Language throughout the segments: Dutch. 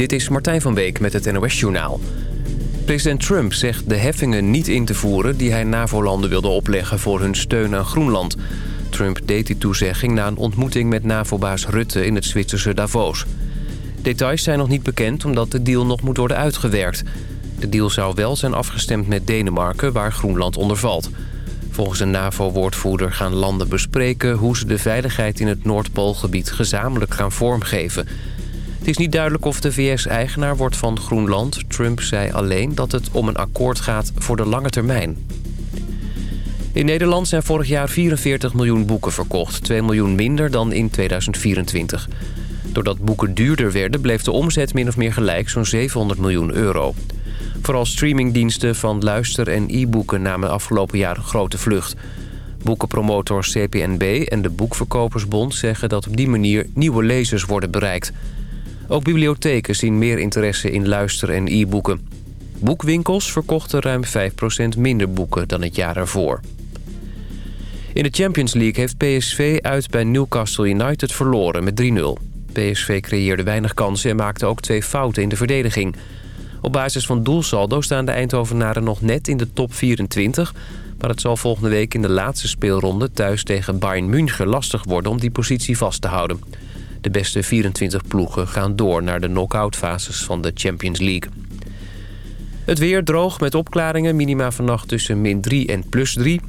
Dit is Martijn van Beek met het NOS-journaal. President Trump zegt de heffingen niet in te voeren... die hij NAVO-landen wilde opleggen voor hun steun aan Groenland. Trump deed die toezegging na een ontmoeting met NAVO-baas Rutte... in het Zwitserse Davos. Details zijn nog niet bekend omdat de deal nog moet worden uitgewerkt. De deal zou wel zijn afgestemd met Denemarken, waar Groenland onder valt. Volgens een NAVO-woordvoerder gaan landen bespreken... hoe ze de veiligheid in het Noordpoolgebied gezamenlijk gaan vormgeven... Het is niet duidelijk of de VS eigenaar wordt van Groenland. Trump zei alleen dat het om een akkoord gaat voor de lange termijn. In Nederland zijn vorig jaar 44 miljoen boeken verkocht. 2 miljoen minder dan in 2024. Doordat boeken duurder werden bleef de omzet min of meer gelijk zo'n 700 miljoen euro. Vooral streamingdiensten van luister- en e-boeken namen afgelopen jaar een grote vlucht. Boekenpromotor CPNB en de Boekverkopersbond zeggen dat op die manier nieuwe lezers worden bereikt. Ook bibliotheken zien meer interesse in luister- en e-boeken. Boekwinkels verkochten ruim 5% minder boeken dan het jaar ervoor. In de Champions League heeft PSV uit bij Newcastle United verloren met 3-0. PSV creëerde weinig kansen en maakte ook twee fouten in de verdediging. Op basis van doelsaldo staan de Eindhovenaren nog net in de top 24... maar het zal volgende week in de laatste speelronde thuis tegen Bayern München lastig worden om die positie vast te houden. De beste 24 ploegen gaan door naar de knock fases van de Champions League. Het weer droog met opklaringen. Minima vannacht tussen min 3 en plus 3.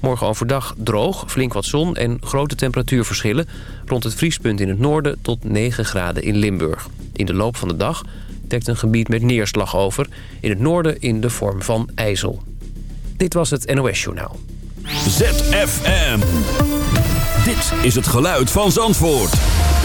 Morgen overdag droog, flink wat zon en grote temperatuurverschillen. Rond het vriespunt in het noorden tot 9 graden in Limburg. In de loop van de dag dekt een gebied met neerslag over. In het noorden in de vorm van ijzel. Dit was het NOS Journaal. ZFM. Dit is het geluid van Zandvoort.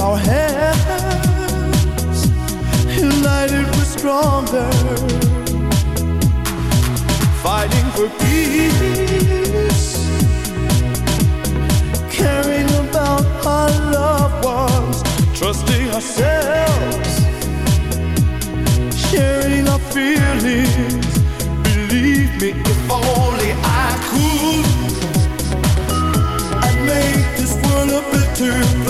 our hands United we're stronger. Fighting for peace. Caring about our loved ones. Trusting ourselves. Sharing our feelings. Believe me, if only I could. I'd make this world a better place.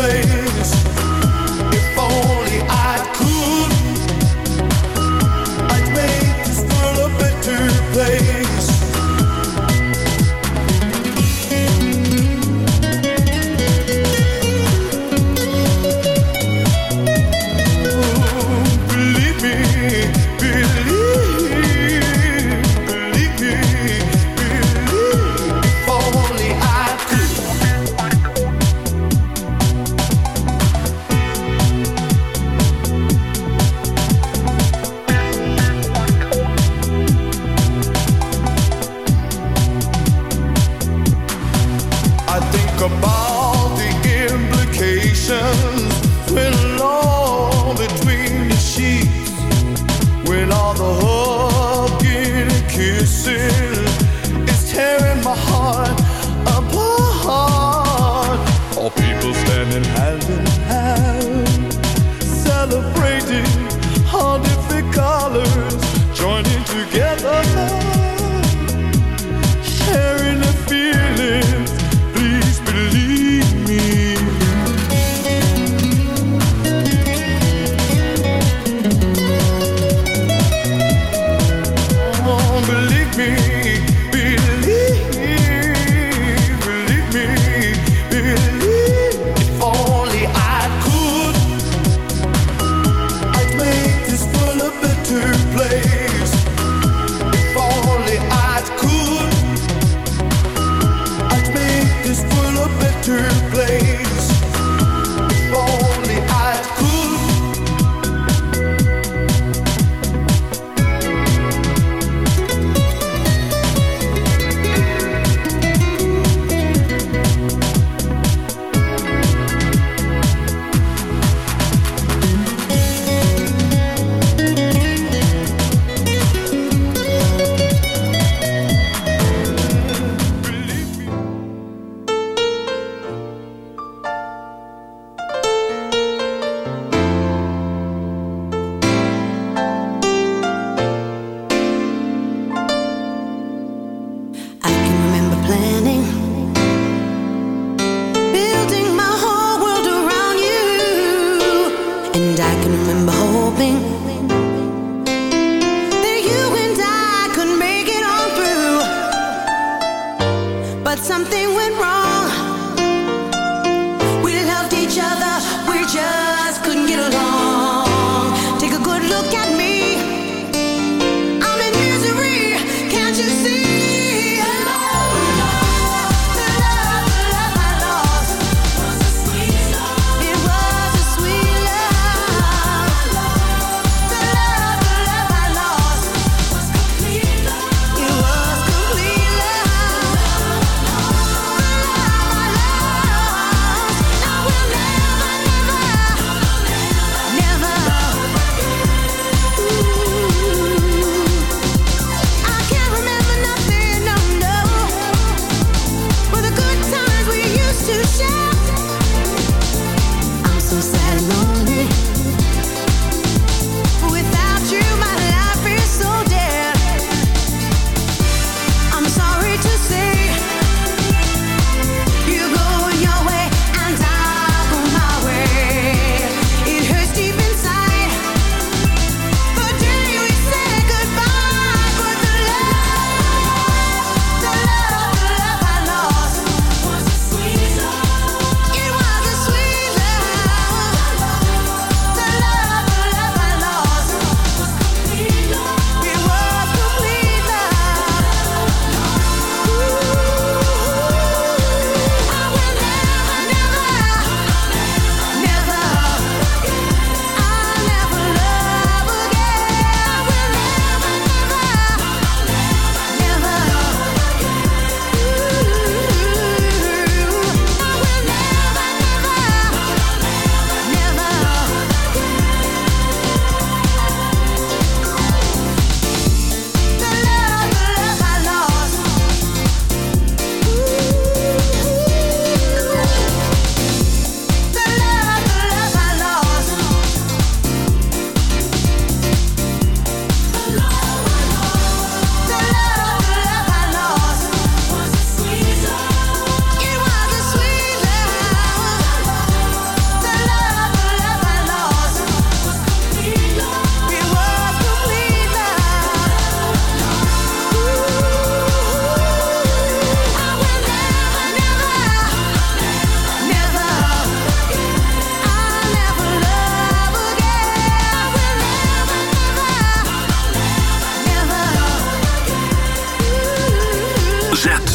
me.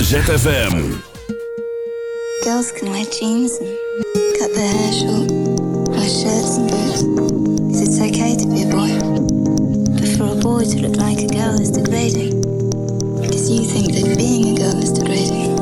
ZFM. Girls can wear jeans and cut their hair short, wear shirts and boots, because it's okay to be a boy. But for a boy to look like a girl is degrading, because you think that being a girl is degrading.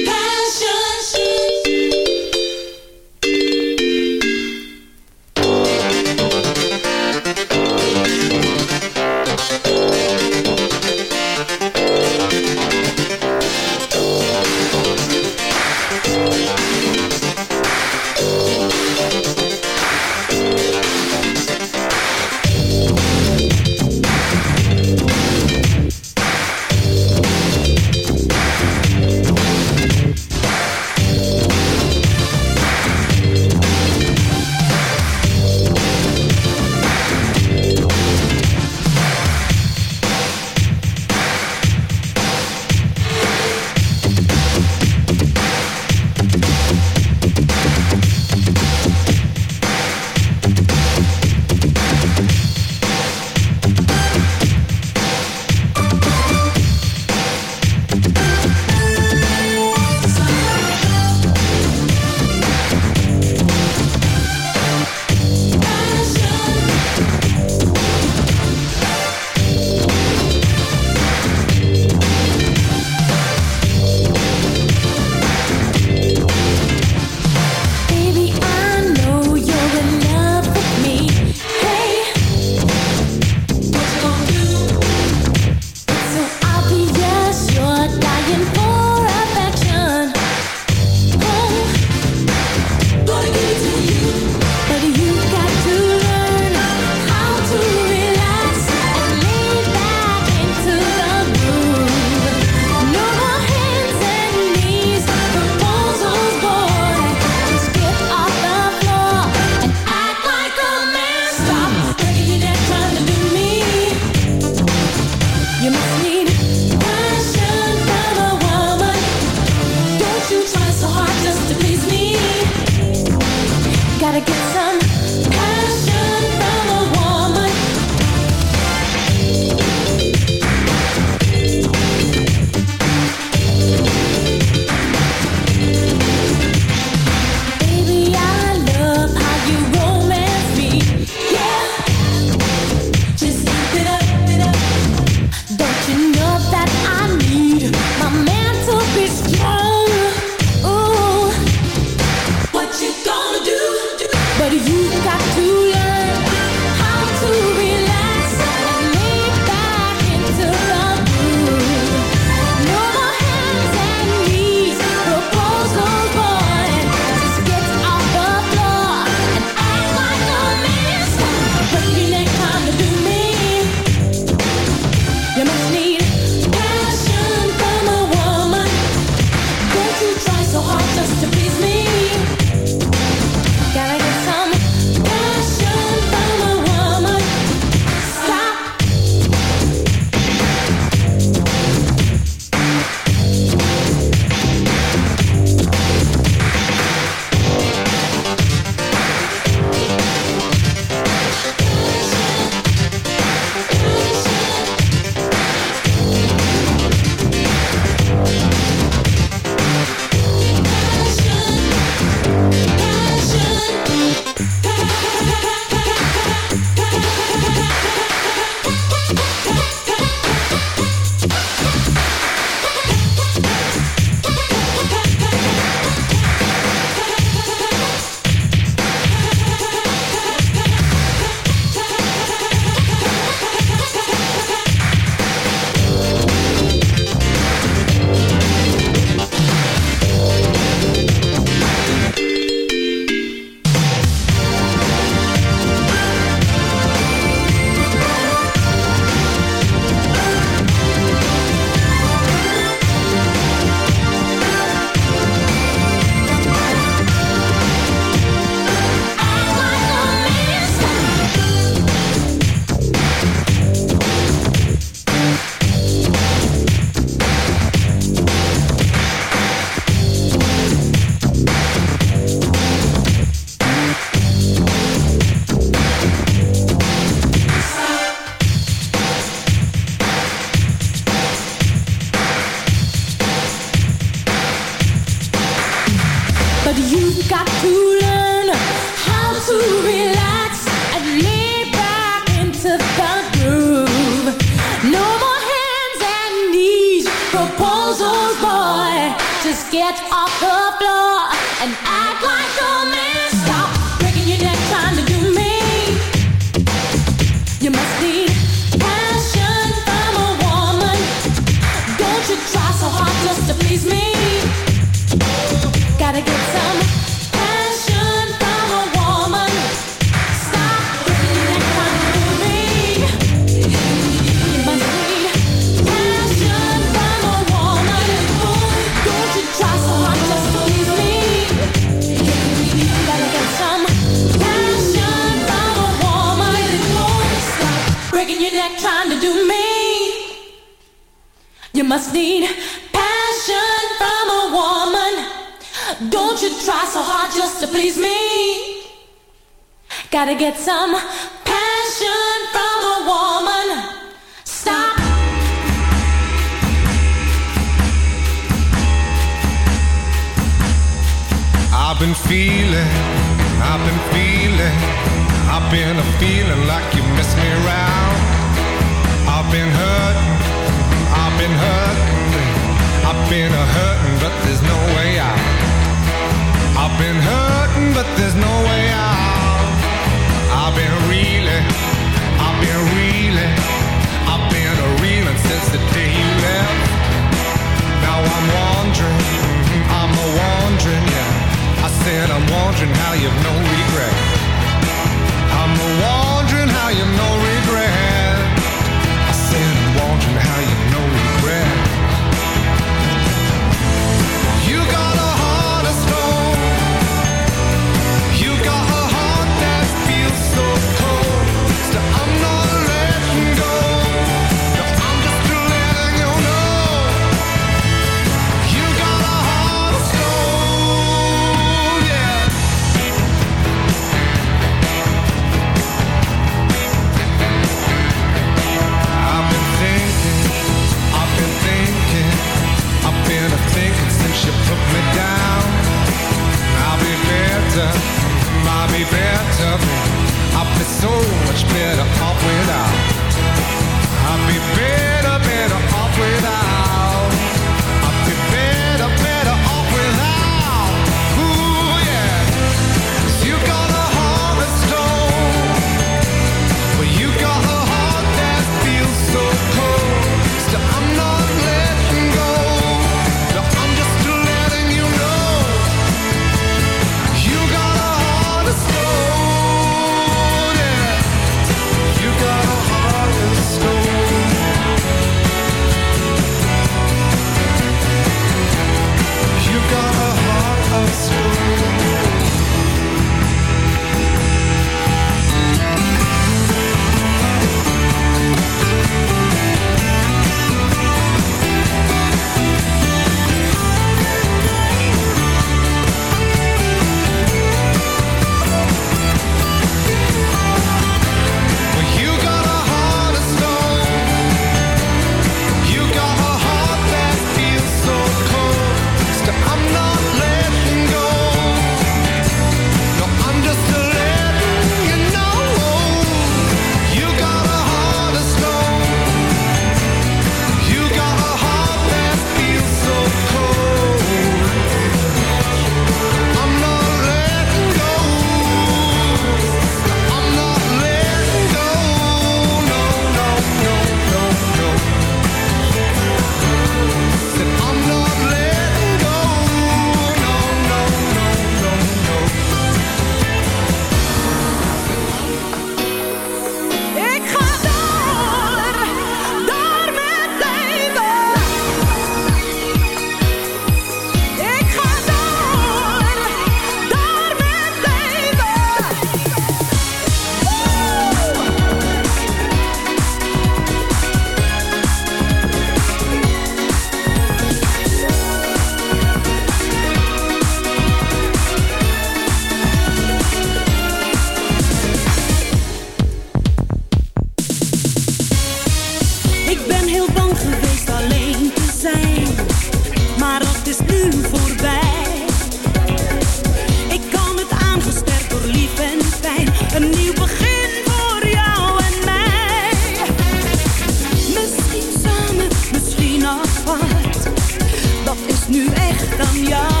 yeah.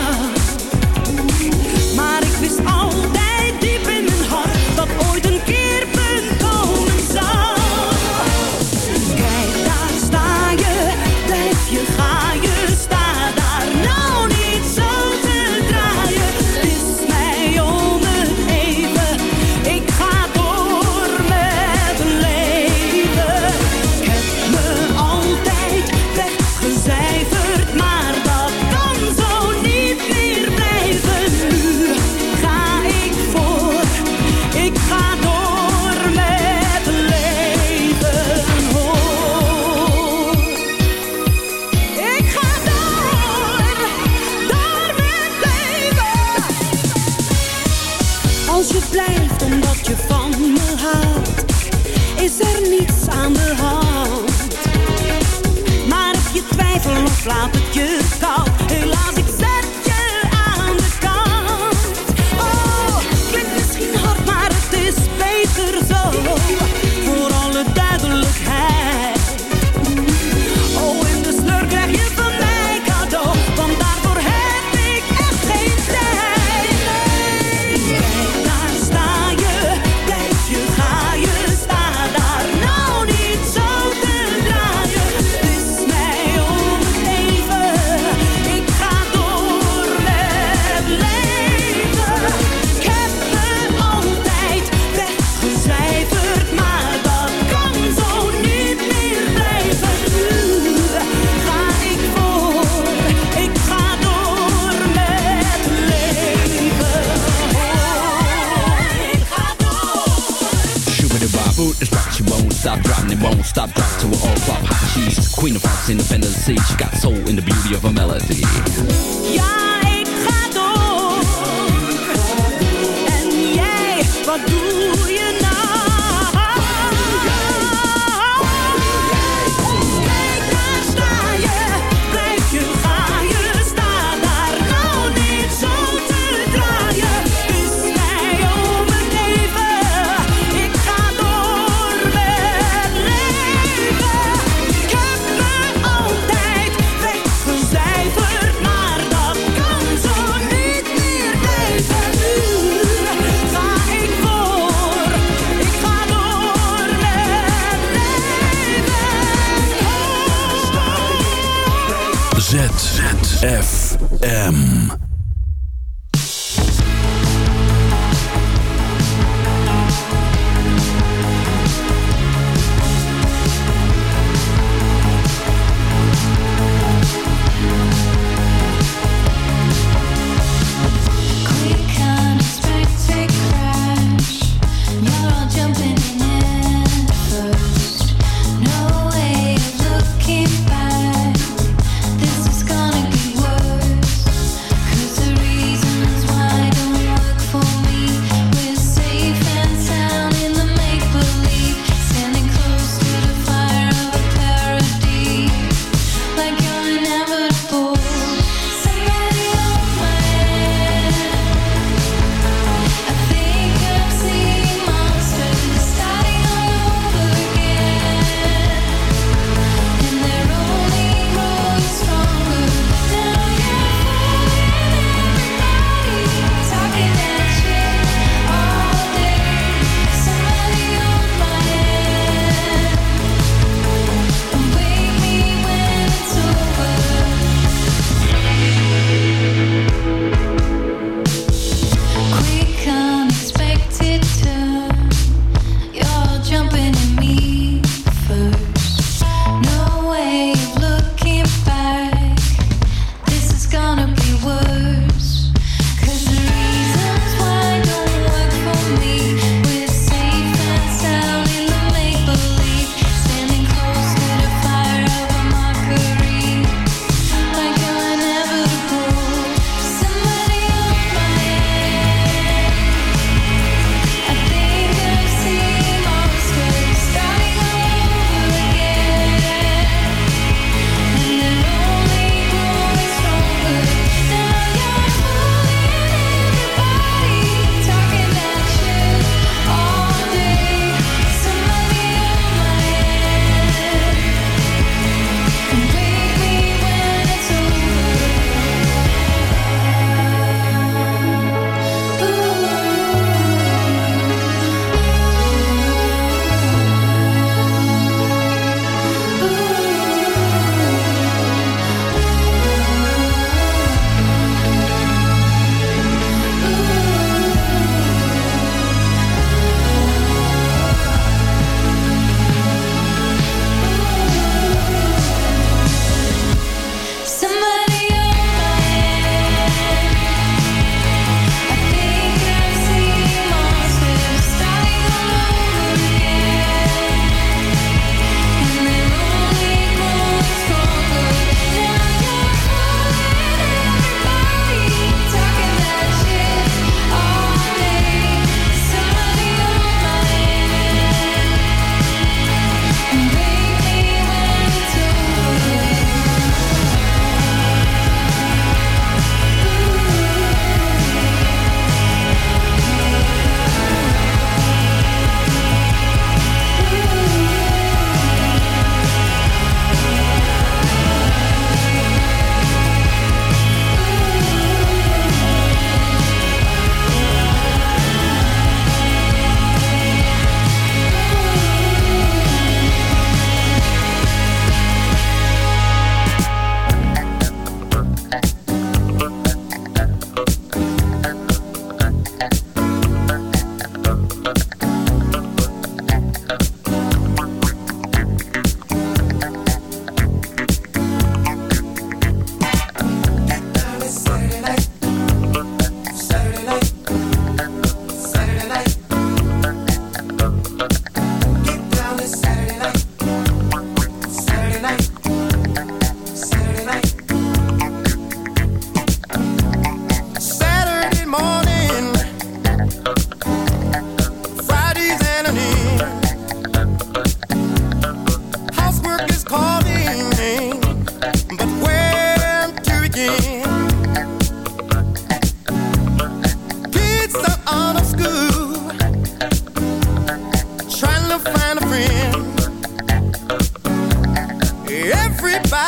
food is right, she won't stop dropping it, won't stop dropping to an all-flop hot cheese. Queen of Fox, independence, she got soul in the beauty of her melody. Ja, ik ga door. En jij, wat doe je? FM.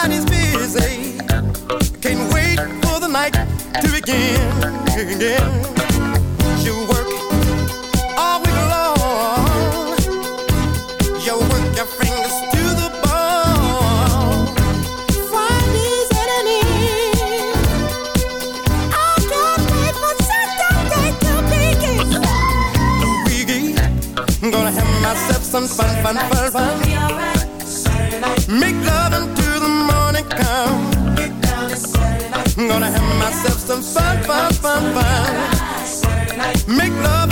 mind busy. Can't wait for the night to begin. Work yourself some fun, fun, fun, fun. Make love.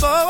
forward.